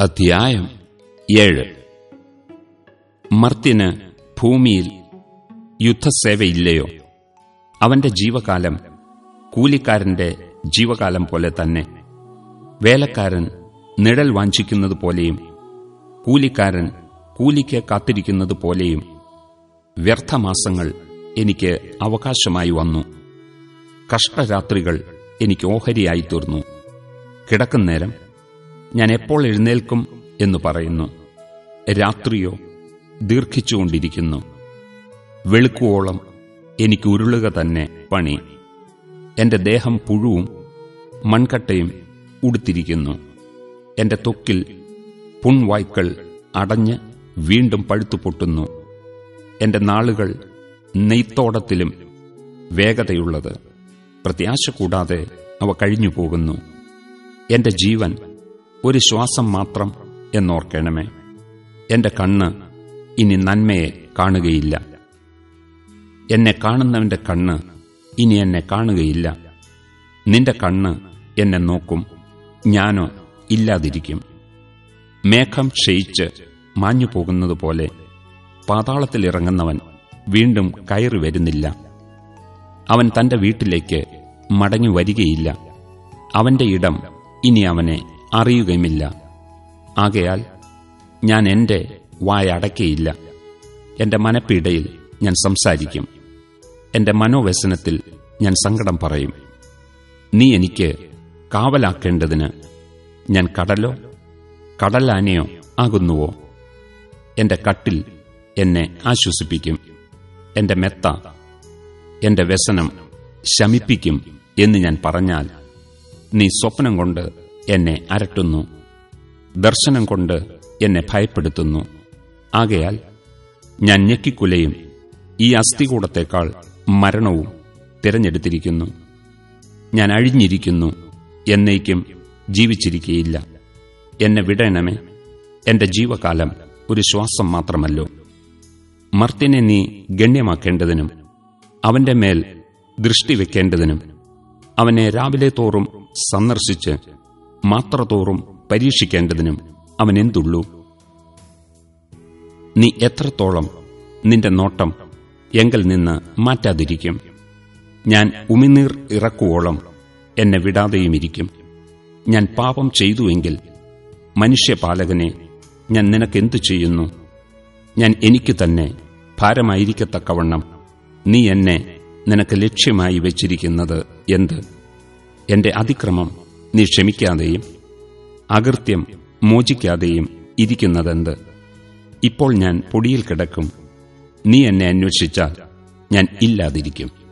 അധ്യായം ഏഴ്. മർത്തിന് ഭൂമിയിൽ യുദ്ധസേവയില്ലയോ? അവന്റെ ജീവകാലം കൂലിക്കാരന്റെ ജീവകാലം പോലെ തന്നെ. വേലക്കാരൻ നിഴൽ വാഞ്ചിക്കുന്നത് പോലെയും കൂലിക്കാരൻ കൂലിക്ക് കാത്തിരിക്കുന്നത് പോലെയും വ്യർത്ഥമാസങ്ങൾ എനിക്ക് അവകാശമായി വന്നു. കഷ്ടരാത്രികൾ എനിക്ക് ഓഹരിയായി തീർന്നു. കിടക്കുന്നേരം ഞാൻ എപ്പോൾ എഴുന്നേൽക്കും എന്ന് പറയുന്നു. രാത്രിയോ ദീർഘിച്ചുകൊണ്ടിരിക്കുന്നു. വെളുക്കുവോളം എനിക്ക് ഉരുളുക തന്നെ പണി. എന്റെ ദേഹം പുഴുവും മൺകട്ടയും ഉടുത്തിരിക്കുന്നു. എന്റെ തൊക്കിൽ പുൺവായ്ക്കൾ അടഞ്ഞ് വീണ്ടും പഴുത്തു പൊട്ടുന്നു. നാളുകൾ നെയ്ത്തോടത്തിലും വേഗതയുള്ളത്. പ്രത്യാശ കൂടാതെ അവ കഴിഞ്ഞു പോകുന്നു എന്റെ ജീവൻ ഒരു ശ്വാസം മാത്രം എന്നോർക്കണമേ. എന്റെ കണ്ണ് ഇനി നന്മയെ കാണുകയില്ല. എന്നെ കാണുന്നവന്റെ കണ്ണ് ഇനി എന്നെ കാണുകയില്ല. നിന്റെ കണ്ണ് എന്നെ നോക്കും. ഞാനോ ഇല്ലാതിരിക്കും. മേഘം ക്ഷയിച്ച് മാഞ്ഞു പോകുന്നതുപോലെ പാതാളത്തിലിറങ്ങുന്നവൻ വീണ്ടും കയറി വരുന്നില്ല. അവൻ തന്റെ വീട്ടിലേക്ക് മടങ്ങി വരികയില്ല. അവന്റെ ഇടം ഇനി അവനെ അറിയുകയുമില്ല. ആകയാൽ ഞാൻ എന്റെ വായടക്കിയില്ല എന്റെ മനപ്പിടയിൽ ഞാൻ സംസാരിക്കും. എന്റെ മനോവ്യസനത്തിൽ ഞാൻ സങ്കടം പറയും. നീ എനിക്ക് കാവലാക്കേണ്ടതിന് ഞാൻ കടലോ കടലാനയോ ആകുന്നുവോ? എന്റെ കട്ടിൽ എന്നെ ആശ്വസിപ്പിക്കും. എന്റെ മെത്ത എന്റെ വ്യസനം ശമിപ്പിക്കും എന്ന് ഞാൻ പറഞ്ഞാൽ നീ സ്വപ്നം കൊണ്ട് എന്നെ അരട്ടുന്നു. ദർശനം കൊണ്ട് എന്നെ ഭയപ്പെടുത്തുന്നു. ആകയാൽ ഞാൻ ഞെക്കിക്കുലയും ഈ അസ്ഥികൂടത്തേക്കാൾ മരണവും തിരഞ്ഞെടുത്തിരിക്കുന്നു. ഞാൻ അഴിഞ്ഞിരിക്കുന്നു. എന്നേക്കും ജീവിച്ചിരിക്കുകയില്ല എന്നെ വിടണമേ. എന്റെ ജീവകാലം ഒരു ശ്വാസം മാത്രമല്ലോ. മർത്തിനെ നീ ഗണ്യമാക്കേണ്ടതിനും അവന്റെ മേൽ ദൃഷ്ടി വെക്കേണ്ടതിനും അവനെ രാവിലെ തോറും സന്ദർശിച്ച് മാത്രത്തോറും പരീക്ഷിക്കേണ്ടതിനും അവൻ എന്തുള്ളൂ നീ എത്രത്തോളം നിന്റെ നോട്ടം എങ്കിൽ നിന്ന് മാറ്റാതിരിക്കും? ഞാൻ ഉമിനീർ ഇറക്കുവോളം എന്നെ വിടാതെയുമിരിക്കും ഞാൻ പാപം ചെയ്തുവെങ്കിൽ മനുഷ്യപാലകനെ ഞാൻ നിനക്കെന്തു ചെയ്യുന്നു? ഞാൻ എനിക്ക് തന്നെ ഭാരമായിരിക്കത്തക്കവണ്ണം നീ എന്നെ നിനക്ക് ലക്ഷ്യമായി വച്ചിരിക്കുന്നത് എന്ത്? എന്റെ അതിക്രമം നീ ക്ഷമിക്കാതെയും അകൃത്യം മോചിക്കാതെയും ഇരിക്കുന്നതെന്ത്? ഇപ്പോൾ ഞാൻ പൊടിയിൽ കിടക്കും. നീ എന്നെ അന്വേഷിച്ചാൽ ഞാൻ ഇല്ലാതിരിക്കും.